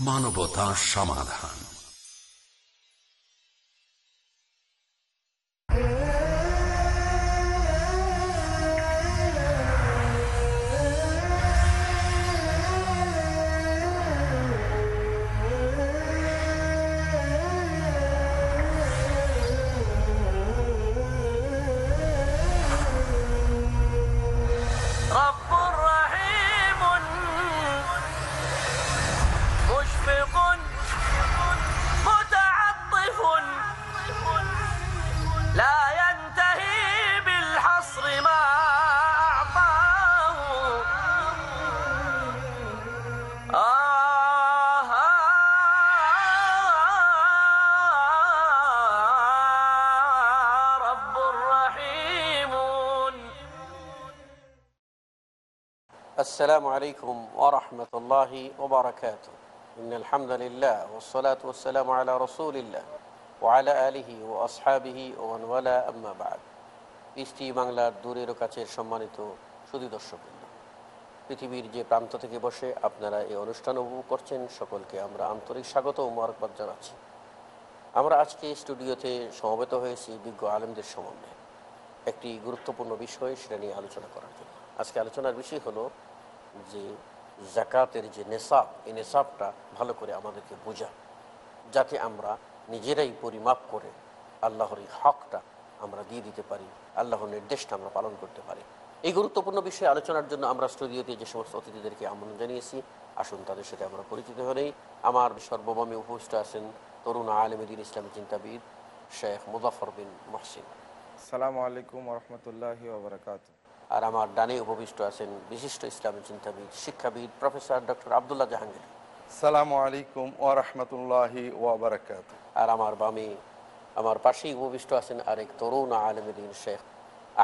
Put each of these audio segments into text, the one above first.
মানবতা সমাধান। السلام عليكم ورحمة الله وبركاته إن الحمد لله والصلاة والسلام على رسول الله وعلى آله وأصحابه ومن ولا أما بعد ইস্টি বাংলার দূরের কাছের সম্মানিত সুদী দর্শকবৃন্দ পৃথিবীর যে প্রান্ত থেকে বসে আপনারা এই অনুষ্ঠান উপভোগ করছেন সকলকে আমরা আন্তরিক স্বাগত ও মোবারকবাদ জানাচ্ছি আমরা আজকে স্টুডিওতে সমবেত হয়েছি বিজ্ঞ আলেমদের সমন্বয়ে একটি গুরুত্বপূর্ণ বিষয় সেটা নিয়ে আলোচনা করার জন্য আজকে আলোচনার বিষয় হলো যে জাকাতের যে নেশাব, এই নেশাবটা ভালো করে আমাদেরকে বোঝা, যাতে আমরা নিজেরাই পরিমাপ করে আল্লাহর এই হকটা আমরা দিয়ে দিতে পারি, আল্লাহর নির্দেশটা আমরা পালন করতে পারি। এই গুরুত্বপূর্ণ বিষয়ে আলোচনার জন্য আমরা স্টুডিওতে যে সমস্ত অতিথিদেরকে আমন্ত্রণ জানিয়েছি, আসুন তাদের সাথে আমরা পরিচিত হলেই আমার সর্বভৌমে উপস্থিত আছেন তরুণ আলমদিন ইসলামী চিন্তাবিদ শেখ মুজাফর বিন মহসিন। সালামু আলাইকুম রহমতুল্লাহ আর আমার ডানে উপবিষ্ট আছেন বিশিষ্ট ইসলামী চিন্তাবিদ শিক্ষাবিদ প্রফেসর ডক্টর আবদুল্লাহ জাহাঙ্গীর। সালামু আলাইকুম ও রহমতুল্লাহি আর আমার বামে আমার পাশেই উপবিষ্ট আছেন আরেক তরুণ আলমদিন শেখ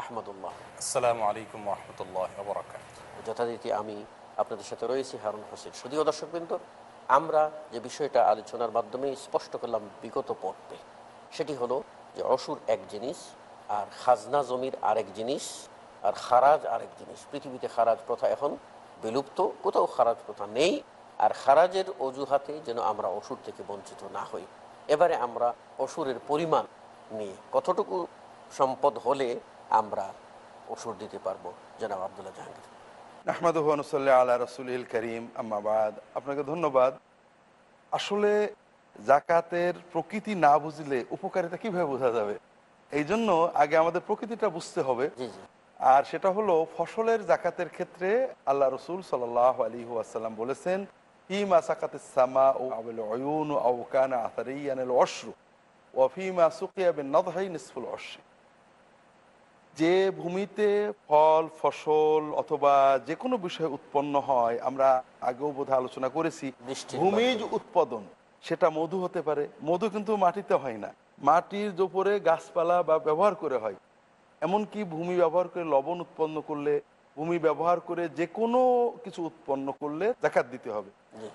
আহমদুল্লাহ। আসসালামু আলাইকুম রহমতুল্লাহ বরাকাত যথারীতি আমি আপনাদের সাথে রয়েছি হারুন হোসেন। শুধুও দর্শকবৃন্দ আমরা যে বিষয়টা আলোচনার মাধ্যমে স্পষ্ট করলাম বিগত পর্বে সেটি হলো যে অসুর এক জিনিস আর খাজনা জমির আরেক জিনিস আর খারাজ আরেক জিনিস পৃথিবীতে খারাজ প্রথা এখন বিলুপ্ত কোথাও খারাজ প্রথা নেই আর খারাজের অজুহাতে যেন আমরা অসুর থেকে বঞ্চিত না হই। এবারে আমরা অসুরের পরিমাণ নিয়ে কতটুকু সম্পদ হলে আমরা অসুর দিতে পারব? জনাব আবদুল্লাহ জাহাঙ্গীর। আহমদুল্লাহ আল্লাহ রসুল করিম আম্মাবাদ আপনাকে ধন্যবাদ। আসলে জাকাতের প্রকৃতি না বুঝলে উপকারিতা কীভাবে বোঝা যাবে? এই জন্য আগে আমাদের প্রকৃতিটা বুঝতে হবে। জি জি। আর সেটা হলো ফসলের জাকাতের ক্ষেত্রে আল্লাহ রসুল সাল্লাহ আলী আসাল্লাম বলেছেন হিমা সাকাতে সামা ও আবেল অয়ুন ও আউকান আতারিয়ানেল অশ্রু সুকিয়া বিন নদহাই নিসফুল অশ্রী। যে ভূমিতে ফল ফসল অথবা যে কোনো বিষয় উৎপন্ন হয় আমরা আগেও বোধহয় আলোচনা করেছি ভূমিজ উৎপাদন সেটা মধু হতে পারে। মধু কিন্তু মাটিতে হয় না। মাটির উপরে গাছপালা বা ব্যবহার করে হয়। এমনকি ভূমি ব্যবহার করে লবণ উৎপন্ন করলে ভূমি ব্যবহার করে যে কোনো কিছু উৎপন্ন করলে জাকাত দিতে হবে।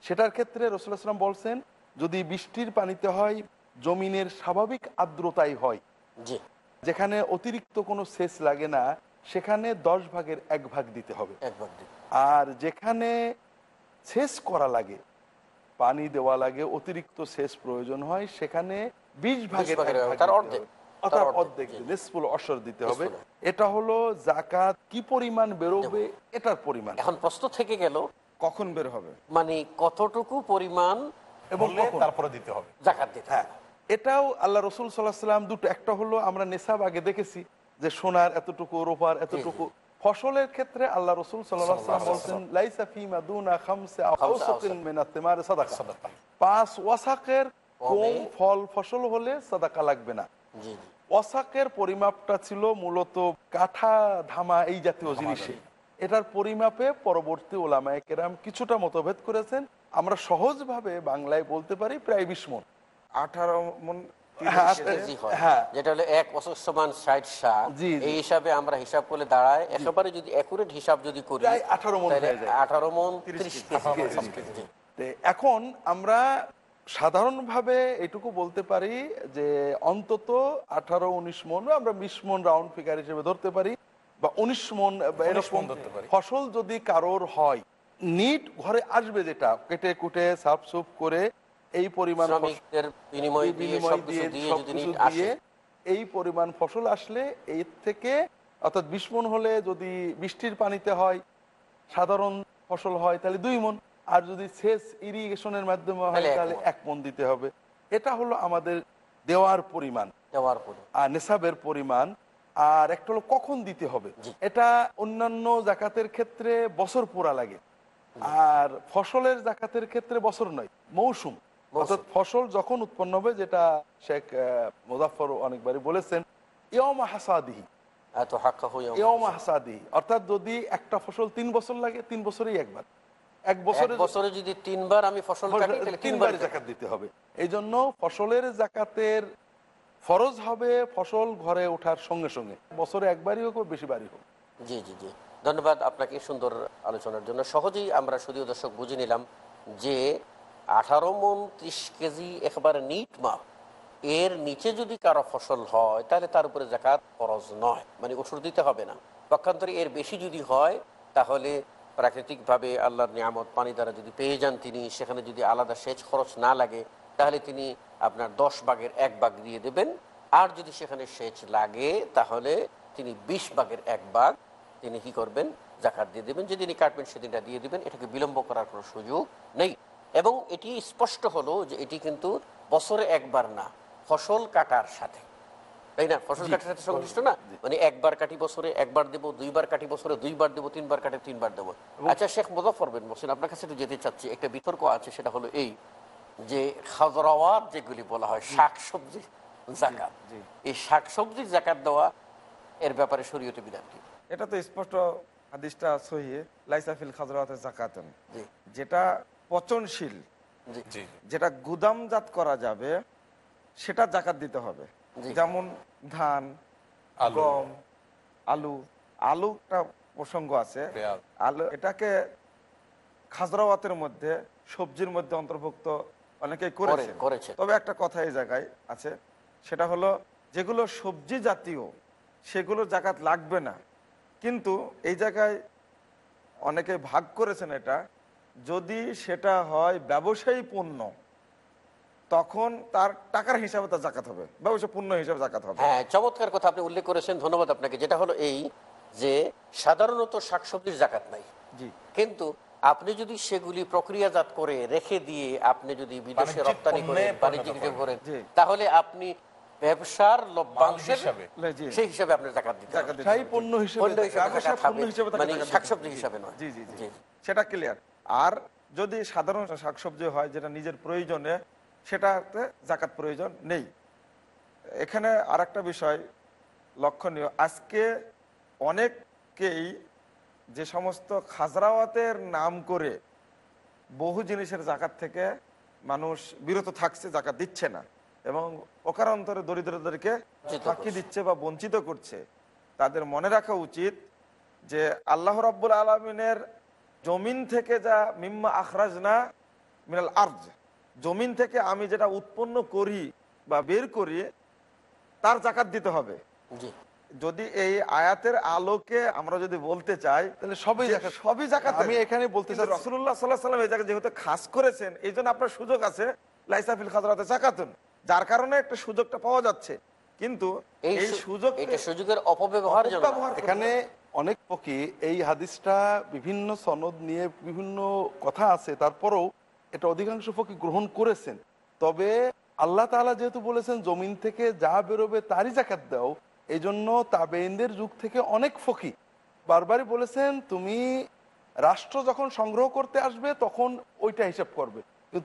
সেটার ক্ষেত্রে রসুলাম বলছেন যদি বৃষ্টির পানিতে হয় জমিনের স্বাভাবিক আর্দ্রতাই হয়। যেখানে অতিরিক্ত কোনো সেচ লাগে না সেখানে দশ ভাগের এক ভাগ দিতে হবে। আর যেখানে সেচ করা লাগে পানি দেওয়া লাগে অতিরিক্ত সেচ প্রয়োজন হয় সেখানে বিশ ভাগের তার অর্ধেক। অর্থাৎ অর্ধেক, নিসফুল অসর দিতে হবে। এটা হলো জাকাত কি পরিমাণ বেরোবে এটার পরিমাণ। এখন প্রশ্ন থেকে গেল কখন বের হবে? মানে কতটুকু পরিমাণ এবং তারপরে দিতে হবে। জাকাত দিতে হ্যাঁ। এটাও আল্লাহ রসুল সাল্লাহ সাল্লাম দুটো একটা হলো আমরা নেশাব আগে দেখেছি যে সোনার এতটুকু রোপার এতটুকু। ফসলের ক্ষেত্রে আল্লাহ রসুল সাল্লাহ সাল্লাম বলছেন। পাঁচ ওয়াসাকের কম ফল ফসল হলে সাদাকা লাগবে না। জি পরিমাপটা ছিল মূলত কাঠা ধামা এই জাতীয় জিনিসে। এটার পরিমাপে পরবর্তী ওলামায় কেরাম কিছুটা মতভেদ করেছেন। আমরা সহজভাবে বাংলায় বলতে পারি প্রায় বিশ মন। আঠারো মন হ্যাঁ, কেজি হয়। যেটা হলো এক বছর সমান ষাট। এই হিসাবে আমরা হিসাব করলে দাঁড়ায়। একেবারে যদি একুরেট হিসাব যদি করি প্রায় 18 মণ তাহলে হয়ে যায়। আঠারো মন ত্রিশ কেজি। এখন আমরা সাধারণভাবে এটুকু বলতে পারি যে অন্তত আঠারো উনিশ মন আমরা বিশ মন রাউন্ড ফিগার হিসেবে ধরতে পারি বা উনিশ মন এরকম। ফসল যদি কারোর হয় নিট ঘরে আসবে যেটা কেটে কুটে সাফ সুফ করে এই পরিমাণ দিয়ে এই পরিমাণ ফসল আসলে এর থেকে অর্থাৎ বিশ মন হলে যদি বৃষ্টির পানিতে হয় সাধারণ ফসল হয় তাহলে দুই মন আর যদি সেচ ইরিগেশনের মাধ্যমে হয় তাহলে এক মন। দিতে হবে। এটা হলো আমাদের দেওয়ার পরিমাণ। দেওয়ার আর নেশাবের পরিমাণ। আর একটা হলো কখন দিতে হবে। এটা অন্যান্য জাকাতের ক্ষেত্রে বছর পুরা লাগে। আর ফসলের জাকাতের ক্ষেত্রে বছর নয় মৌসুম। অর্থাৎ ফসল যখন উৎপন্ন হবে যেটা শেখ আহ, মুজাফফর অনেকবারই বলেছেন ইয়মা হাসাদিহি। এত হাক্কা ইয়মা হাসাদিহি। অর্থাৎ যদি একটা ফসল তিন বছর লাগে তিন বছরেই একবার। এক বছরে বছরে যদি তিনবার আমি ফসল তিনবার জাকাত দিতে হবে। এই জন্য ফসলের জাকাতের ফরজ হবে ফসল ঘরে ওঠার সঙ্গে সঙ্গে। বছরে একবারই হোক বা বেশিবারই হোক। জি জি জি। ধন্যবাদ আপনাকে সুন্দর আলোচনার জন্য। সহজেই আমরা শুধু দর্শক বুঝে নিলাম যে আঠারো মন ত্রিশ কেজি একবার নিট মাপ এর নিচে যদি কারও ফসল হয় তাহলে তার উপরে জাকাত খরচ নয়। মানে ওষুধ দিতে হবে না। পক্ষান্তরে এর বেশি যদি হয় তাহলে প্রাকৃতিকভাবে আল্লাহর নিয়ামত, পানি দ্বারা যদি পেয়ে যান তিনি, সেখানে যদি আলাদা সেচ খরচ না লাগে, তাহলে তিনি আপনার দশ ভাগের এক ভাগ দিয়ে দেবেন। আর যদি সেখানে সেচ লাগে, তাহলে তিনি বিশ ভাগের এক ভাগ তিনি কি করবেন? জাকাত দিয়ে দেবেন। যেদিনই কাটবেন, সেদিনটা দিয়ে দেবেন। এটাকে বিলম্ব করার কোনো সুযোগ নেই। এবং এটি স্পষ্ট হলো যে এটি কিন্তু বছরে একবার না, ফসল কাটার সাথে। তাই না? ফসল কাটার সাথে সংশ্লিষ্ট না? মানে একবার কাটি বছরে একবার দেবো দুইবার কাটি বছরে দুইবার দেবো তিনবার কাটে তিনবার দেবো। আচ্ছা শেখ মুজাফর বিন মোসিন আপনার কাছে একটু যেতে চাচ্ছি। একটা বিতর্ক আছে সেটা হলো এই যে খাজরাওয়াত যেগুলি বলা হয় শাক সবজি জাকাত। এই শাক সবজির জাকাত দেওয়া এর ব্যাপারে শরীয়তে বিধান কি? এটা তো স্পষ্ট হাদিসটা সহি লাইসাফিল খাজরাতে জাকাতন। যেটা পচনশীল যেটা গুদামজাত করা যাবে সেটা জাকাত দিতে হবে। যেমন ধান গম আলু। আলুটা প্রসঙ্গ আছে। আলু এটাকে খাজরাওয়াতের মধ্যে সবজির মধ্যে অন্তর্ভুক্ত অনেকেই করেছে। করে- করেছে। তবে একটা কথা এই জায়গায় আছে সেটা হলো যেগুলো সবজি জাতীয় সেগুলো জাকাত লাগবে না। কিন্তু এই জায়গায় অনেকে ভাগ করেছেন এটা। যদি সেটা হয় ব্যবসায়ী পণ্য তখন তার টাকার হিসাবে তার জাকাত হবে ব্যবসা পণ্য হিসাবে জাকাত হবে। হ্যাঁ চমৎকার কথা আপনি উল্লেখ করেছেন ধন্যবাদ আপনাকে। যেটা হলো এই যে সাধারণত শাকসবজির জাকাত নাই। জি। কিন্তু আপনি যদি সেগুলি প্রক্রিয়াজাত করে রেখে দিয়ে আপনি যদি বিদেশে রপ্তানি করেন বাণিজ্যিক করেন তাহলে আপনি ব্যবসার লভ্যাংশের হিসাবে। সেই হিসাবে আপনার জাকাত দিতে। পণ্য হিসাবে মানে শাকসবজি হিসাবে নয়। জি জি জি। জি। সেটা ক্লিয়ার আর যদি সাধারণ শাকসবজি হয় যেটা নিজের প্রয়োজনে সেটাতে জাকাত প্রয়োজন নেই। এখানে আর একটা বিষয় লক্ষণীয়। আজকে অনেককেই যে সমস্ত খাজরাওয়াতের নাম করে বহু জিনিসের জাকাত থেকে মানুষ বিরত থাকছে জাকাত দিচ্ছে না এবং অকারান্তরে দরিদ্রদেরকে ফাঁকি দিচ্ছে বা বঞ্চিত করছে। তাদের মনে রাখা উচিত যে আল্লাহ রাব্বুল আলমিনের জমিন থেকে যা মিম্মা আখরাজ না মিনাল আর্জ জমিন থেকে আমি যেটা উৎপন্ন করি বা বের করি তার জাকাত দিতে হবে। যদি এই আয়াতের আলোকে আমরা যদি বলতে চাই তাহলে সবই সবই জাকাত। আমি এখানে বলতে চাচ্ছি- রসুল্লাহ সাল্লাহ সাল্লাম এই জায়গায় যেহেতু খাস করেছেন এই জন্য আপনার সুযোগ আছে লাইসাফিল খাজরাতে জাকাতুন যার কারণে একটা সুযোগটা পাওয়া যাচ্ছে। কিন্তু এই সুযোগ এটা সুযোগের। অপব্যবহার এখানে অনেক পক্ষী এই হাদিসটা বিভিন্ন সনদ নিয়ে বিভিন্ন কথা আছে তারপরেও এটা অধিকাংশ পক্ষী গ্রহণ করেছেন। তবে আল্লাহ তাআলা যেহেতু বলেছেন, জমিন থেকে যা বেরোবে তারই জাকাত দাও এই জন্য তাবেইনদের যুগ থেকে অনেক ফকি। বারবারই বলেছেন, তুমি রাষ্ট্র যখন সংগ্রহ করতে আসবে, তখন ওইটা হিসাব করবে।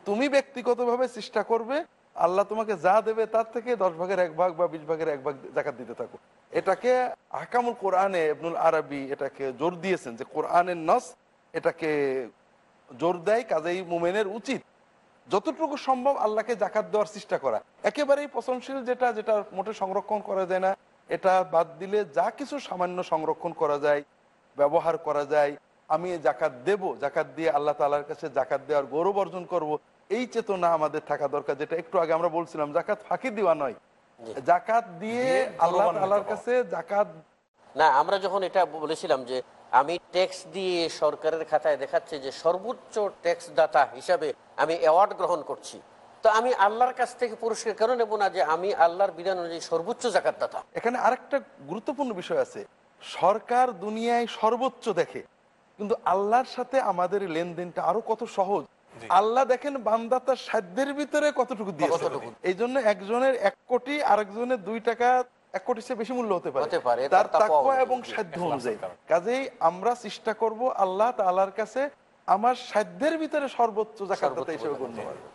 তুমি ব্যক্তিগতভাবে চেষ্টা করবে, আল্লাহ তোমাকে যা দেবে তার থেকে দশ ভাগের এক ভাগ বা বিশ ভাগের এক ভাগ জাকাত দিতে থাকো। এটাকে আহকামুল কোরআনে ইবনুল আরবি এটাকে জোর দিয়েছেন যে কোরআনের নস এটাকে জোর দেয় কাজেই মোমেনের উচিত। যতটুকু সম্ভব আল্লাহকে জাকাত দেওয়ার চেষ্টা করা। একেবারেই পচনশীল যেটা যেটা মোটে সংরক্ষণ করা যায় না। এটা বাদ দিলে যা কিছু সামান্য সংরক্ষণ করা যায় ব্যবহার করা যায় আমি জাকাত দেব জাকাত দিয়ে আল্লাহ তালার কাছে জাকাত দেওয়ার গৌরব অর্জন করব এই চেতনা আমাদের থাকা দরকার যেটা একটু আগে আমরা বলছিলাম জাকাত ফাঁকি দেওয়া নয়। জাকাত দিয়ে আল্লাহ তালার কাছে জাকাত না আমরা যখন এটা বলেছিলাম যে আমি ট্যাক্স দিয়ে সরকারের খাতায় দেখাচ্ছে যে সর্বোচ্চ ট্যাক্স দাতা হিসাবে আমি অ্যাওয়ার্ড গ্রহণ করছি। তো আমি আল্লাহর কাছ থেকে পুরস্কার কেন নেব না যে আমি আল্লাহর বিধান অনুযায়ী সর্বোচ্চ জাকাত দাতা এখানে আরেকটা গুরুত্বপূর্ণ বিষয় আছে। সরকার দুনিয়ায় সর্বোচ্চ দেখে কিন্তু আল্লাহর সাথে আমাদের লেনদেনটা আরও কত সহজ? আল্লাহ দেখেন বান্দা তার সাধ্যের ভিতরে কতটুকু কতটুকু। এই জন্য একজনের এক কোটি আরেকজনের দুই টাকা এক কোটি চেয়ে বেশি মূল্য হতে পারে। তার অনুযায়ী। এবং সাধ্য অনুযায়ী। কাজেই আমরা চেষ্টা করব আল্লাহ তাআলার কাছে আমার সাধ্যের ভিতরে সর্বোচ্চ জাকাত হিসেবে গণ্য হবে।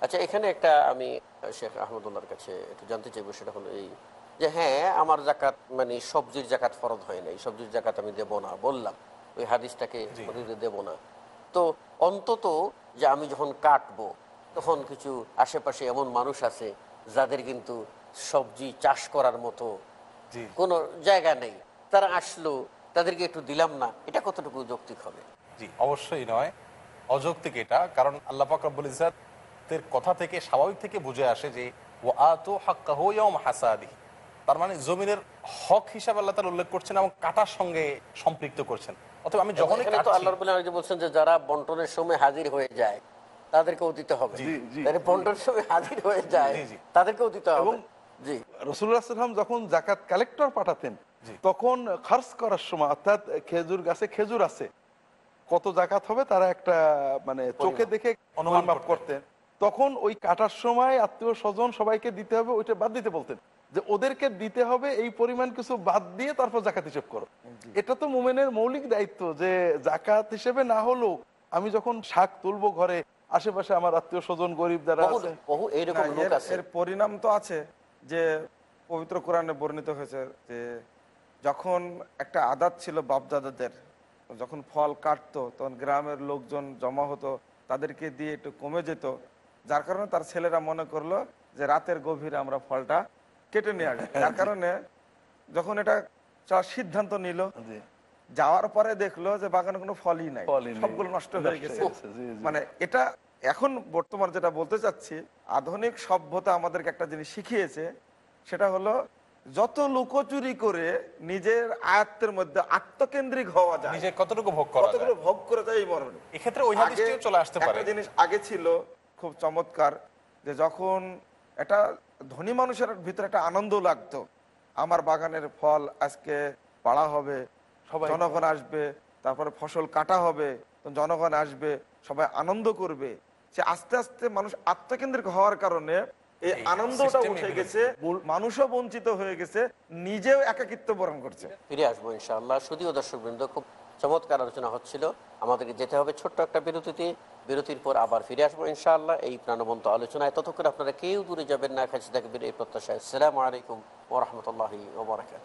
আচ্ছা এখানে একটা আমি শেখ আহমদুল্লাহর কাছে একটু জানতে চাইব সেটা হলো এই যে হ্যাঁ আমার জাকাত মানে সবজির জাকাত ফরজ হয় নাই সবজির জাকাত আমি দেব না বললাম। ওই হাদিসটাকে দেব না। তো অন্তত যে আমি যখন কাটবো তখন কিছু আশেপাশে এমন মানুষ আছে যাদের কিন্তু সবজি চাষ করার মতো কোনো জায়গা নেই। তারা আসলো তাদেরকে একটু দিলাম না এটা কতটুকু যৌক্তিক হবে? জি অবশ্যই নয়। অযৌক্তিক এটা কারণ আল্লাহ পাকরাবুল ইজাতের কথা থেকে স্বাভাবিক থেকে বুঝে আসে যে ও আতো হাক্কা হইয়াম হাসাদি তার মানে জমিনের হক হিসাবে আল্লাহ তার উল্লেখ করছেন এবং কাটার সঙ্গে সম্পৃক্ত করছেন। অথবা আমি কাটছি- আল্লাহ বলছেন যে যারা বন্টনের সময় হাজির হয়ে যায় তাদেরকেও দিতে হবে। বন্টনের সময় হাজির হয়ে যায়। তাদেরকেও দিতে হবে। জি। রসুল্লাহ সাল্লাম যখন জাকাত কালেক্টর পাঠাতেন তখন খরচ করার সময় অর্থাৎ খেজুর গাছে খেজুর আছে কত জাকাত হবে তারা একটা মানে চোখে দেখে অনুমান পরিমাপ করতেন। তখন ওই কাটার সময় আত্মীয় স্বজন সবাইকে দিতে হবে ওইটা বাদ দিতে বলতেন। যে ওদেরকে দিতে হবে এই পরিমাণ কিছু বাদ দিয়ে তারপর জাকাত হিসেব করো। এটা তো মোমেনের মৌলিক দায়িত্ব যে জাকাত হিসেবে না হলেও আমি যখন শাক তুলবো ঘরে আশেপাশে আমার আত্মীয় স্বজন গরিব যারা বহু এইরকম লোক আছে। এর পরিণাম তো আছে। যে পবিত্র কোরআনে বর্ণিত হয়েছে যে যখন একটা আদাত ছিল বাপদাদাদের যখন ফল কাটতো তখন গ্রামের লোকজন জমা হতো তাদেরকে দিয়ে একটু কমে যেত যার কারণে তার ছেলেরা মনে করল যে রাতের গভীরে আমরা ফলটা কেটে নিয়ে আসব। যার কারণে যখন এটা সিদ্ধান্ত নিল যাওয়ার পরে দেখল যে বাগানে কোনো ফলই নাই সবগুলো নষ্ট হয়ে গেছে। মানে এটা এখন বর্তমান যেটা বলতে চাচ্ছি আধুনিক সভ্যতা আমাদেরকে একটা জিনিস শিখিয়েছে সেটা হলো যত লুকোচুরি করে নিজের আয়ত্তের মধ্যে আত্মকেন্দ্রিক হওয়া যায় নিজে কতটুকু ভোগ করা যায়? ভোগ করে যায় এই মরণে এক্ষেত্রে ওই হাদিসটিও চলে আসতে পারে। জিনিস আগে ছিল খুব চমৎকার যে যখন এটা ধনী মানুষের ভিতরে একটা আনন্দ লাগতো আমার বাগানের ফল আজকে পাড়া হবে সবাই- জনগণ আসবে তারপরে ফসল কাটা হবে জনগণ আসবে সবাই আনন্দ করবে সে আস্তে আস্তে মানুষ আত্মকেন্দ্রিক হওয়ার কারণে এই আনন্দটা উঠে গেছে মানুষও বঞ্চিত হয়ে গেছে নিজেও একাকিত্ব বরণ করছে। ফিরে আসব ইনশাআল্লাহ। শুধুও দর্শক বৃন্দ খুব চমৎকার আলোচনা হচ্ছিল। আমাদেরকে যেতে হবে ছোট্ট একটা বিরতিতে। বিরতির পর আবার ফিরে আসব ইনশাআল্লাহ এই প্রাণবন্ত আলোচনায়। ততক্ষণ আপনারা কেউ দূরে যাবেন না কাছে থাকবেন এই প্রত্যাশায়। সালাম আলাইকুম ওরহমতুল্লাহ ওবরাকাত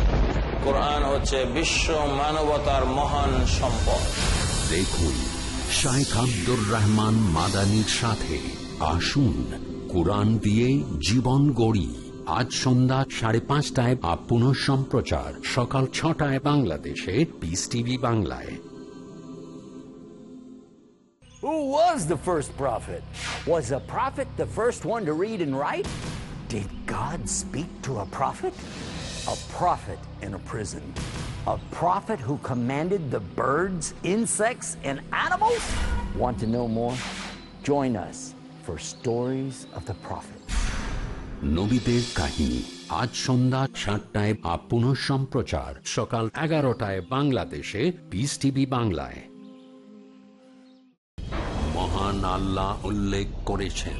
কোরআন হচ্ছে বিশ্ব মানবতার মহান সম্পদ দেখুন শাইখ আব্দুর রহমান মাদানির সাথে আসুন কোরআন দিয়ে জীবন গড়ি আজ সন্ধ্যা সাড়ে পাঁচটায় বা পুনঃ সম্প্রচার সকাল ছটায় বাংলাদেশে পিস টিভি বাংলায় Who was the first prophet? Was a prophet the first one to read and write? Did God speak to a prophet? A prophet in a prison. A prophet who commanded the birds, insects, and animals? Want to know more? Join us for Stories of the Prophet. নবীদের কাহিনী আজ সন্ধ্যা সাতটায় বা পুনঃ সম্প্রচার সকাল এগারোটায় বাংলাদেশে পিস টিভি বাংলায় মহান আল্লাহ উল্লেখ করেছেন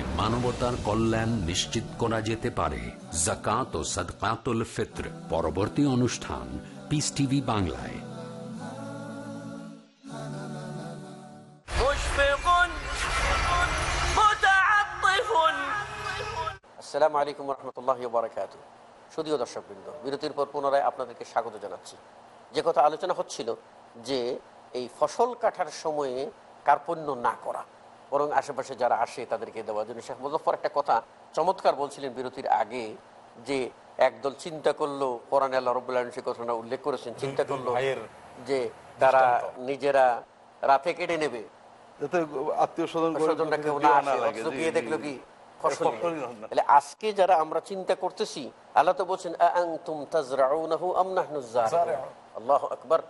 মানবতার কল্যাণ নিশ্চিত করা যেতে পারে। জাকাত ও সদকাতুল ফিত্র পরবর্তী অনুষ্ঠান পিস টিভি বাংলায়। সালামু আলাইকুম রহমতুল্লাহ বারকাত শুধুও দর্শকবৃন্দ বিরতির পর পুনরায় আপনাদেরকে স্বাগত জানাচ্ছি। যে কথা আলোচনা হচ্ছিল যে এই ফসল কাটার সময়ে কার্পণ্য না করা বরং আশেপাশে যারা আসে তাদেরকে দেওয়ার জন্য শেখ মুজফর একটা কথা চমৎকার বলছিলেন বিরতির আগে যে একদল চিন্তা করল কোরআন আল্লাহ রবুল্লাহ সে কথাটা উল্লেখ করেছেন চিন্তা করল যে তারা নিজেরা রাতে কেটে নেবে। আজকে যারা আমরা চিন্তা করতেছি আল্লাহ তো বলছেন আল্লাহু আকবার।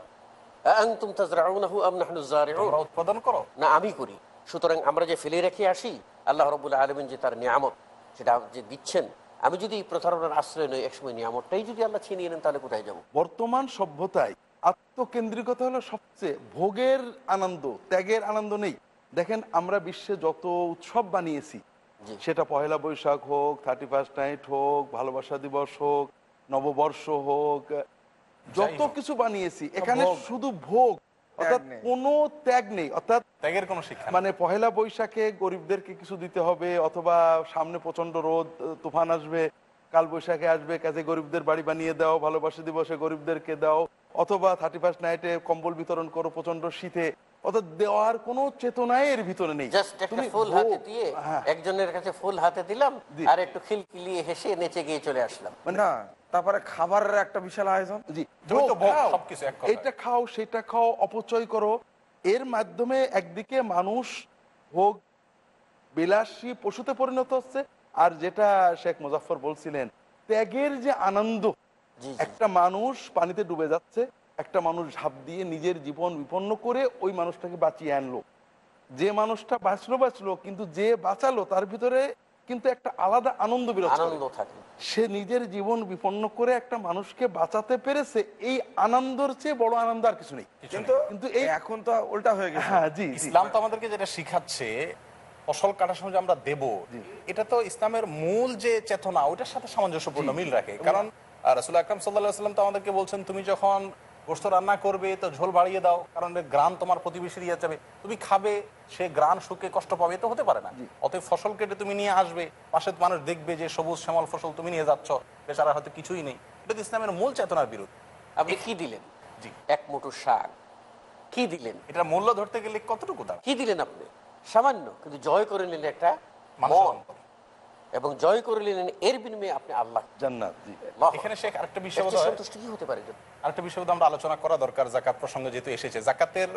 উৎপাদন করো। না আমি করি। সুতরাং আমরা যে ফেলে রেখে আসি আল্লাহ রবুল্লা আলমিন যে তার নিয়ামত সেটা যে দিচ্ছেন আমি যদি প্রতারণার আশ্রয় নই একসময় নিয়ামতটাই যদি আল্লাহ ছিনিয়ে নেন তাহলে কোথায় যাব? বর্তমান সভ্যতায় আত্মকেন্দ্রিকতা হলো সবচেয়ে ভোগের আনন্দ ত্যাগের আনন্দ নেই। দেখেন আমরা বিশ্বে যত উৎসব বানিয়েছি সেটা পহেলা বৈশাখ হোক থার্টি ফার্স্ট নাইট হোক ভালোবাসা দিবস হোক নববর্ষ হোক যত কিছু বানিয়েছি এখানে শুধু ভোগ অর্থাৎ। কোনো ত্যাগ নেই অর্থাৎ ত্যাগের কোনো শিক্ষা মানে পহেলা বৈশাখে গরিবদেরকে কিছু দিতে হবে অথবা সামনে প্রচণ্ড রোদ তুফান আসবে কাল বৈশাখে আসবে কাজে গরিবদের বাড়ি বানিয়ে দাও ভালোবাসা দিবসে গরিবদেরকে দাও অথবা থার্টি ফার্স্ট নাইটে কম্বল বিতরণ করো প্রচণ্ড শীতে। অর্থাৎ দেওয়ার কোনো চেতনাই এর ভিতরে নেই। তুমি ফুল হাতে দিয়ে হ্যাঁ, একজনের কাছে ফুল হাতে দিলাম। আর একটু খিলকিলিয়ে হেসে নেচে গিয়ে চলে আসলাম। না তারপরে খাবারের একটা বিশাল আয়োজন। জি। এটা খাও সেটা খাও অপচয় করো এর মাধ্যমে একদিকে মানুষ ভোগ বিলাসী পশুতে পরিণত হচ্ছে আর যেটা শেখ মুজাফর বলছিলেন ত্যাগের যে আনন্দ। একটা মানুষ পানিতে ডুবে যাচ্ছে একটা মানুষ ঝাঁপ দিয়ে নিজের জীবন বিপন্ন করে ওই মানুষটাকে বাঁচিয়ে আনলো যে মানুষটা বাঁচলো বাঁচলো কিন্তু যে বাঁচালো তার ভিতরে কিন্তু একটা আলাদা আনন্দ বিরাজ আনন্দ থাকে। সে নিজের জীবন বিপন্ন করে একটা মানুষকে বাঁচাতে পেরেছে এই আনন্দর চেয়ে বড় আনন্দ আর কিছু নেই। কিন্তু কিন্তু এই এখন তো উল্টা হয়ে গেছে। হ্যাঁ জি। ইসলাম তো আমাদেরকে যেটা শিখাচ্ছে ফসল কাটার সময় যে আমরা দেব এটা তো ইসলামের মূল যে চেতনা ওইটার সাথে সামঞ্জস্যপূর্ণ মিল রাখে। কারণ রসুল আকরাম সাল্লাহ সাল্লাম তো আমাদেরকে বলছেন তুমি যখন গোস্ত রান্না করবে তো ঝোল বাড়িয়ে দাও কারণ গ্রান তোমার প্রতিবেশী ইয়ে যাবে তুমি খাবে সে গ্রান শুকে কষ্ট পাবে তো হতে পারে না। অতএব ফসল কেটে তুমি নিয়ে আসবে পাশে মানুষ দেখবে যে সবুজ শ্যামল ফসল তুমি নিয়ে যাচ্ছ বেচারা হয়তো কিছুই নেই। এটা তো ইসলামের মূল চেতনার বিরুদ্ধে। আপনি কি দিলেন? জি। এক মুঠো শাক কি দিলেন? এটার মূল্য ধরতে গেলে কতটুকু দাম? কি দিলেন আপনি? সামান্য কিন্তু জয় করে নিলেন একটা মন। এবং জয় করে নিলেন এর বিনিময়ে আপনি আল্লাহ। জান্নাত এখানে শেখ আরেকটা বিষয় এর বোধ চেয়ে হয় সন্তুষ্ট কি হতে পারে আরেকটা বিষয় আমরা আলোচনা করা দরকার জাকাত প্রসঙ্গে যেহেতু এসেছে। জাকাতের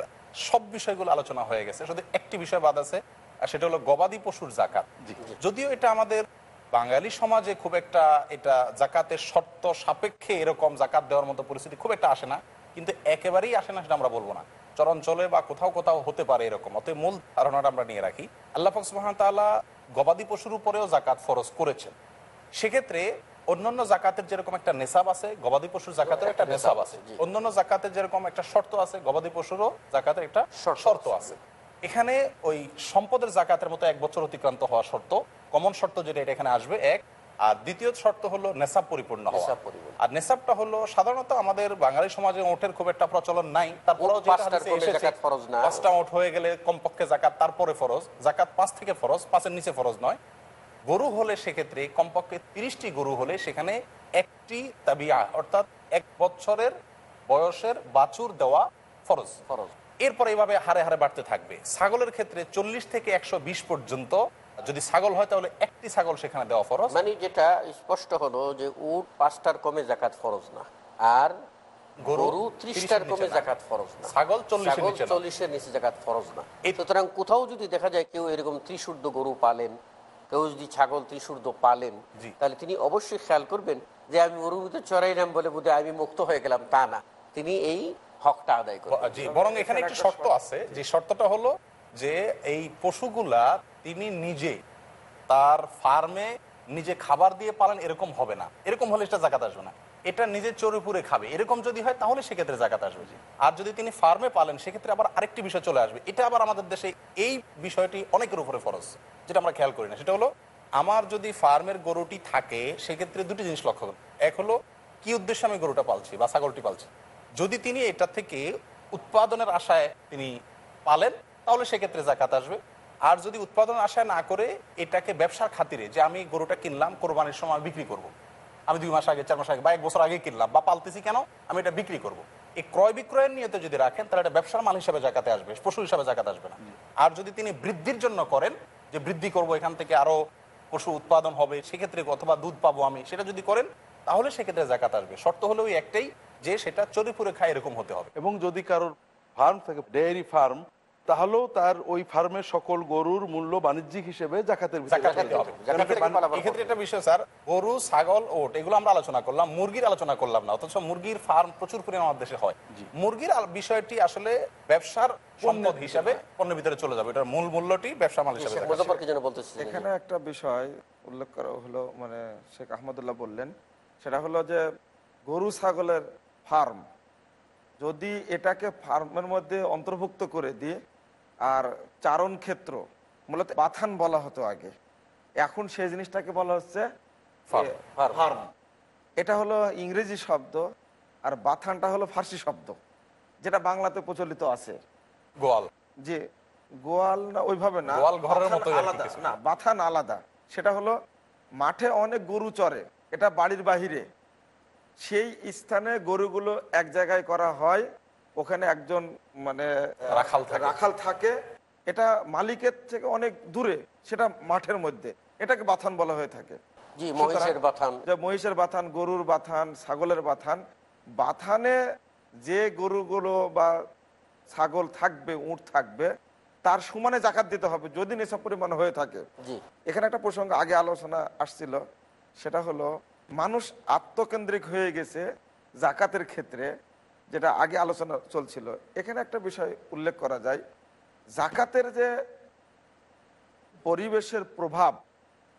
সব বিষয়গুলো আলোচনা হয়ে গেছে। শুধু একটি বিষয় বাদ আছে আর সেটা হলো গবাদি পশুর জাকাত যদিও এটা আমাদের বাঙালি সমাজে খুব একটা এটা জাকাতের শর্ত সাপেক্ষে এরকম জাকাত দেওয়ার মতো পরিস্থিতি খুব একটা আসে না কিন্তু একেবারেই আসে না সেটা আমরা বলব না। চরঞ্চলে বা কোথাও কোথাও হতে পারে এরকম। অতএব মূল ধারণাটা আমরা নিয়ে রাখি। আল্লাহ তাআলা গবাদি পশুর উপরেও জাকাত ফরজ করেছেন। সেক্ষেত্রে অন্যান্য জাকাতের যেরকম একটা নেশাব আছে গবাদি পশুর জাকাতের একটা নেশাব আছে। অন্যান্য জাকাতের যেরকম একটা শর্ত আছে গবাদি পশুরও জাকাতের একটা শর্ত আছে। এখানে ওই সম্পদের জাকাতের মতো এক বছর অতিক্রান্ত হওয়া শর্ত কমন শর্ত যেটা এটা এখানে আসবে এক আর দ্বিতীয় শর্ত হলো নেশাব পরিপূর্ণ হওয়া। আর নেশাবটা হলো সাধারণত আমাদের বাঙালি সমাজে ওঠের খুব একটা প্রচলন নাই। তারপরেও। পাঁচটা ওঠ হয়ে গেলে কমপক্ষে জাকাত তারপরে ফরজ। জাকাত পাঁচ থেকে ফরজ পাঁচের নিচে ফরজ নয়। গরু হলে সেক্ষেত্রে কমপক্ষে তিরিশটি গরু হলে সেখানে একটি তাবিয়া অর্থাৎ এক বছরের বয়সের বাছুর দেওয়া ফরজ। ফরজ। এরপর এইভাবে হারে হারে বাড়তে থাকবে। ছাগলের ক্ষেত্রে চল্লিশ থেকে একশো বিশ পর্যন্ত যদি ছাগল হয় তাহলে একটি ছাগল সেখানে দেওয়া ফরজ। মানে যেটা স্পষ্ট হলো যে উট পাঁচটার কমে জাকাত ফরজ না আর গরু গরু ত্রিশটার কমে জাকাত ফরজ না। ছাগল 40 এর ছাগল নিচে না। চল্লিশের নিচে জাকাত ফরজ না। সুতরাং কোথাও যদি দেখা যায় কেউ এরকম ত্রিশুদ্ধ গরু পালেন কেউ যদি ছাগল ত্রিশুর্দ পালেন তাহলে তিনি অবশ্যই খেয়াল করবেন যে আমি মরুভূমিতে চড়াইলাম বলে বোধহয় আমি মুক্ত হয়ে গেলাম তা না। তিনি এই হকটা আদায় করবেন। বরং এখানে একটি শর্ত আছে যে শর্তটা হলো যে এই পশুগুলা তিনি নিজে তার ফার্মে নিজে খাবার দিয়ে পালেন এরকম হবে না। এরকম হলে এটা জাকাত আসবে না। এটা নিজে চড়ুপুরে খাবে। এরকম যদি হয়, তাহলে সেক্ষেত্রে জাকাত আসবে। জি আর যদি তিনি ফার্মে পালেন, সেক্ষেত্রে আবার আরেকটি বিষয় চলে আসবে। এটা আবার আমাদের দেশে এই বিষয়টি অনেকের উপরে ফরজ, যেটা আমরা খেয়াল করি না। সেটা হলো, আমার যদি ফার্মের গরুটি থাকে, সেক্ষেত্রে দুটি জিনিস লক্ষ্য করুন। এক হলো, কি উদ্দেশ্যে আমি গরুটা পালছি বা ছাগলটি পালছি? যদি তিনি এটা থেকে উৎপাদনের আশায় তিনি পালেন তাহলে সেক্ষেত্রে জাকাত আসবে। আর যদি উৎপাদন আশায় না করে এটাকে ব্যবসার খাতিরে যে আমি গরুটা কিনলাম, কোরবানির সময় বিক্রি করব। আমি দুই মাস আগে, চার মাস আগে বা এক বছর আগে কিনলাম বা পালতেছি কেন? আমি এটা বিক্রি করব। এই ক্রয় বিক্রয়ের নিয়তে যদি রাখেন, তাহলে এটা ব্যবসার মাল হিসাবে জাকাতে আসবে, পশু হিসাবে জাকাত আসবে না। আর যদি তিনি বৃদ্ধির জন্য করেন, যে বৃদ্ধি করব, এখান থেকে আরও পশু উৎপাদন হবে, সেক্ষেত্রে অথবা দুধ পাবো আমি, সেটা যদি করেন, তাহলে সেক্ষেত্রে জাকাত আসবে। শর্ত হলো ওই একটাই যে সেটা চরিপুরে খায় এরকম হতে হবে। এবং যদি কারোর ফার্ম থাকে, ডেয়ারি ফার্ম তাহলেও তার ওই ফার্মের সকল গরুর মূল্য বাণিজ্যিক হিসেবে জাকাতের এক্ষেত্রে একটা বিষয় স্যার গরু ছাগল ওট এগুলো আমরা আলোচনা করলাম মুরগির আলোচনা করলাম না অথচ মুরগির ফার্ম প্রচুর পরিমাণ আমাদের দেশে হয়। মুরগির বিষয়টি আসলে ব্যবসার সম্পদ হিসাবে পণ্যের ভিতরে চলে যাবে এটার মূল মূল্যটি ব্যবসা মাল হিসাবে এখানে একটা বিষয় উল্লেখ করা হলো মানে শেখ আহমদুল্লাহ বললেন সেটা হলো যে গরু ছাগলের ফার্ম যদি এটাকে ফার্মের মধ্যে অন্তর্ভুক্ত করে দিয়ে আর চারণ ক্ষেত্র মূলত বাথান বলা হতো আগে। এখন সেই জিনিসটাকে বলা হচ্ছে ফার্ম। এটা হলো ইংরেজি শব্দ আর বাথানটা হলো ফার্সি শব্দ যেটা বাংলাতে প্রচলিত আছে। গোয়াল। যে গোয়াল না ওইভাবে আলাদা না। বাথান আলাদা। সেটা হলো মাঠে অনেক গরু চরে এটা বাড়ির বাহিরে। সেই স্থানে গরুগুলো এক জায়গায় করা হয় ওখানে একজন মানে রাখাল থাকে। রাখাল থাকে। এটা মালিকের থেকে অনেক দূরে সেটা মাঠের মধ্যে। এটাকে বাথান বলা হয়ে থাকে। মহিষের বাথান। গরুর বাথান ছাগলের বাথান বাথানে যে গরুগুলো বা ছাগল থাকবে উঁট থাকবে তার সমানে জাকাত দিতে হবে যদি নেশা পরিমাণ হয়ে থাকে। এখানে একটা প্রসঙ্গ আগে আলোচনা আসছিল সেটা হলো মানুষ আত্মকেন্দ্রিক হয়ে গেছে জাকাতের ক্ষেত্রে যেটা আগে আলোচনা চলছিল, এখানে একটা বিষয় উল্লেখ করা যায় জাকাতের যে পরিবেশের প্রভাব,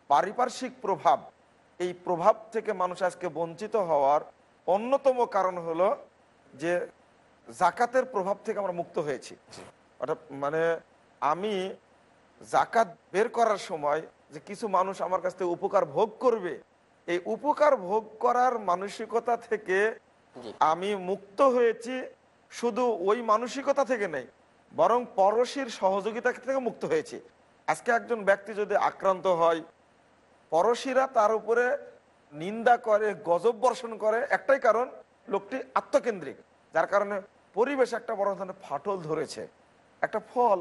পারিপার্শ্বিক প্রভাব, এই প্রভাব থেকে মানুষ আজকে বঞ্চিত হওয়ার অন্যতম কারণ হলো যে জাকাতের প্রভাব থেকে আমরা মুক্ত হয়েছি অর্থাৎ মানে আমি জাকাত বের করার সময় যে কিছু মানুষ আমার কাছ থেকে উপকার ভোগ করবে, এই উপকার ভোগ করার মানসিকতা থেকে। আমি মুক্ত হয়েছি শুধু ওই মানসিকতা থেকে নেই, বরং পরশির সহযোগিতা থেকে মুক্ত হয়েছি। আজকে একজন ব্যক্তি যদি আক্রান্ত হয়, পরশিরা তার উপরে নিন্দা করে, গজব বর্ষণ করে, একটাই কারণ, লোকটি আত্মকেন্দ্রিক, যার কারণে পরিবেশ একটা বড় ধরনের ফাটল ধরেছে। একটা ফল,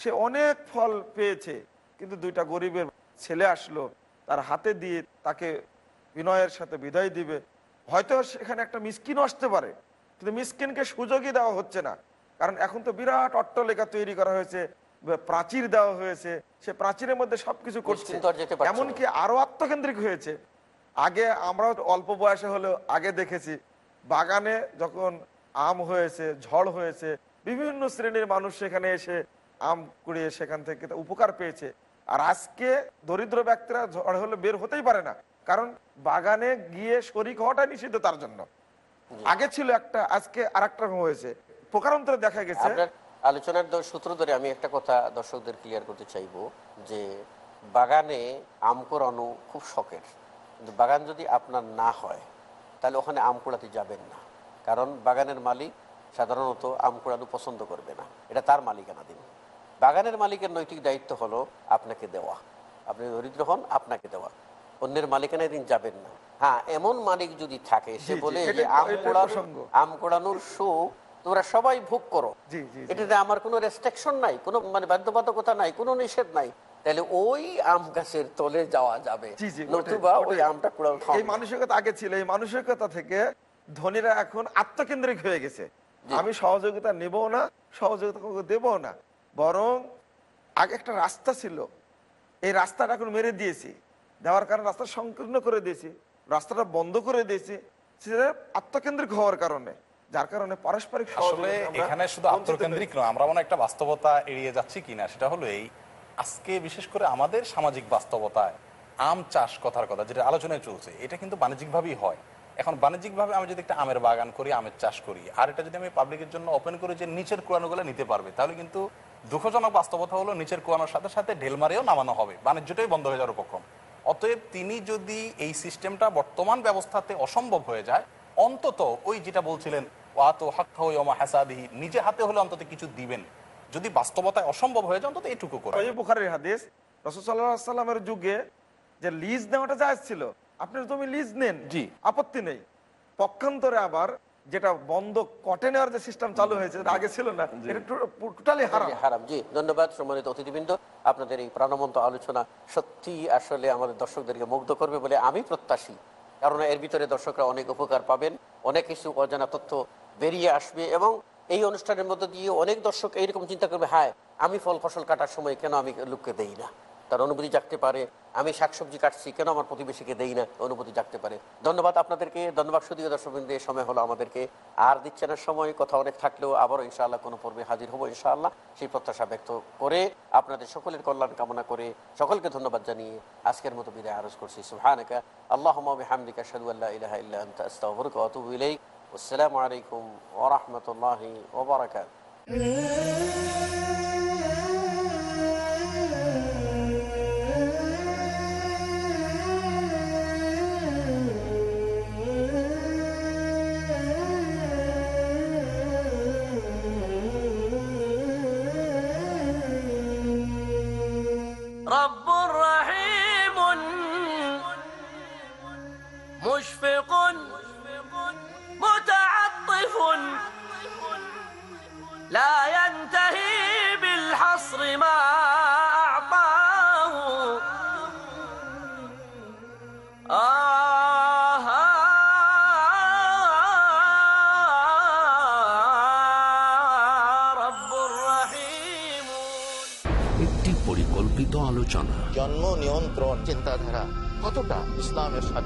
সে অনেক ফল পেয়েছে, কিন্তু দুইটা গরিবের ছেলে আসলো, তার হাতে দিয়ে তাকে বিনয়ের সাথে বিদায় দিবে হয়তো সেখানে একটা মিসকিনও আসতে পারে কিন্তু মিসকিনকে সুযোগই দেওয়া হচ্ছে না। কারণ এখন তো বিরাট অট্টলেখা তৈরি করা হয়েছে প্রাচীর দেওয়া হয়েছে সে প্রাচীরের মধ্যে সবকিছু করছে। এমনকি আরও আত্মকেন্দ্রিক হয়েছে। আগে আমরা অল্প বয়সে হলেও আগে দেখেছি বাগানে যখন আম হয়েছে ঝড় হয়েছে বিভিন্ন শ্রেণির মানুষ সেখানে এসে আম কুড়িয়ে সেখান থেকে উপকার পেয়েছে। আর আজকে দরিদ্র ব্যক্তিরা ঝড় হলে বের হতেই পারে না। কারণ বাগানে গিয়ে শরিক হওয়াটা নিষিদ্ধ তার জন্য। আগে ছিল একটা, আজকে আর একটা হয়েছে। প্রকারান্তরে দেখা গেছে। আলোচনার সূত্র ধরে আমি একটা কথা দর্শকদের ক্লিয়ার করতে চাইব, যে বাগানে আম কোরানো খুব শখের। কিন্তু বাগান যদি আপনার না হয়, তাহলে ওখানে আম কুড়াতে যাবেন না। কারণ বাগানের মালিক সাধারণত আম কুড়ানো পছন্দ করবে না। এটা তার মালিকানা দিন বাগানের মালিকের নৈতিক দায়িত্ব হলো আপনাকে দেওয়া। আপনি দরিদ্র হন আপনাকে দেওয়া। অন্যের মালিকানায় দিন যাবেন না। হ্যাঁ এমন মালিক যদি থাকে সে বলে যে আম কোড়ানো আম কোড়ানোর সুখ তোমরা সবাই ভোগ করো। এটাতে আমার কোনো রেস্ট্রিকশন নাই কোনো মানে বাধ্যবাধকতা নাই কোনো নিষেধ নাই। তাহলে ওই আম গাছের তলে যাওয়া যাবে। নতুবা ওই আমটা কুড়ানো এই মানসিকতা আগে ছিল এই মানসিকতা থেকে ধনীরা এখন আত্মকেন্দ্রিক হয়ে গেছে। আমি সহযোগিতা নেবও না সহযোগিতা দেবও না। বরং আগে একটা রাস্তা ছিল। এই রাস্তাটা এখন মেরে দিয়েছি। দেওয়ার কারণে রাস্তা সংকীর্ণ করে দিয়েছি রাস্তাটা বন্ধ করে দিয়েছি। সেটা আত্মকেন্দ্রিক হওয়ার কারণে যার কারণে পারস্পরিক আসলে এখানে শুধু আত্মকেন্দ্রিক নয় আমরা মনে একটা বাস্তবতা এড়িয়ে যাচ্ছি কিনা সেটা হলো এই আজকে বিশেষ করে আমাদের সামাজিক বাস্তবতায় আম চাষ কথার কথা যেটা আলোচনায় চলছে এটা কিন্তু বাণিজ্যিকভাবেই হয়। এখন বাণিজ্যিকভাবে আমি যদি একটা আমের বাগান করি আমের চাষ করি আর এটা যদি আমি পাবলিকের জন্য ওপেন করি যে নিচের কুয়ানোগুলো নিতে পারবে তাহলে কিন্তু দুঃখজনক বাস্তবতা হলো নিচের কুয়ানোর সাথে সাথে ঢেল মারেও নামানো হবে। বাণিজ্যটাই বন্ধ হয়ে যাওয়ার উপক্রম। অতএব তিনি যদি এই সিস্টেমটা বর্তমান ব্যবস্থাতে অসম্ভব হয়ে যায় অন্তত ওই যেটা বলছিলেন ওয়াতো হাক্কা হাসাদিহি নিজে হাতে হলে অন্তত কিছু দিবেন। যদি বাস্তবতায় অসম্ভব হয়ে যায় অন্তত এটুকু করে বুখারীর হাদিস রসুল্লাহ সাল্লামের যুগে যে লিজ নেওয়াটা জায়েজ ছিল আপনি তুমি লিজ নেন জি। আপত্তি নেই। পক্ষান্তরে আবার যেটা বন্ধ কটে নেওয়ার যে সিস্টেম চালু হয়েছে আগে ছিল না এটা টোটালি হারাম। হারাম। জি ধন্যবাদ সম্মানিত অতিথিবৃন্দ। আপনাদের এই প্রাণবন্ত আলোচনা সত্যি আসলে আমাদের দর্শকদেরকে মুগ্ধ করবে বলে আমি প্রত্যাশী। কারণ এর ভিতরে দর্শকরা অনেক উপকার পাবেন অনেক কিছু অজানা তথ্য বেরিয়ে আসবে এবং এই অনুষ্ঠানের মধ্যে দিয়ে অনেক দর্শক এইরকম চিন্তা করবে হ্যাঁ আমি ফল ফসল কাটার সময় কেন আমি লোককে দেই না? তার অনুভূতি জাগতে পারে। আমি শাকসবজি কাটছি, কেন আমার প্রতিবেশীকে দেই না? অনুভূতি জাগতে পারে। ধন্যবাদ আপনাদেরকে, ধন্যবাদ শুধুও দর্শকবৃন্দে সময় হলো আমাদেরকে। আর দিচ্ছে না সময়, কথা অনেক থাকলেও আবারও ইনশাআল্লাহ কোনো পর্বে হাজির হব ইনশাআল্লাহ। সেই প্রত্যাশা ব্যক্ত করে আপনাদের সকলের কল্যাণ কামনা করে সকলকে ধন্যবাদ জানিয়ে আজকের মতো বিদায় আরজ করছি। সুবহানাকা, আল্লাহুম্মা বিহামদিকা, আশহাদু আল্লা ইলাহা ইল্লা আনতা, আস্তাগফিরুকা ওয়া আতুবু ইলাইক। আসসালামু আলাইকুম ওয়া রাহমাতুল্লাহি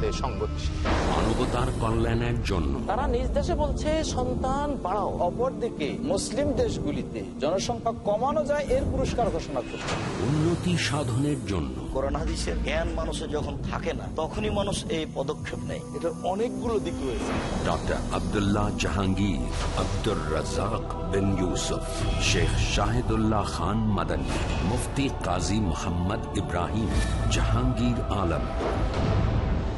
সাথে মানবতার কল্যাণের জন্য। তারা নিজ দেশে বলছে সন্তান বাড়াও। অপরদিকে মুসলিম দেশগুলিতে জনসংখ্যা কমানো যায় এর পুরস্কার ঘোষণা করছে। উন্নতি সাধনের জন্য। কোরআন জ্ঞান মানুষের যখন থাকে না তখনই মানুষ এই পদক্ষেপ নেয়। এটার অনেকগুলো দিক রয়েছে। ডক্টর আব্দুল্লাহ জাহাঙ্গীর আব্দুর রাজাক বিন ইউসুফ শেখ শাহিদুল্লাহ খান মাদানী মুফতি কাজী মোহাম্মদ ইব্রাহিম জাহাঙ্গীর আলম।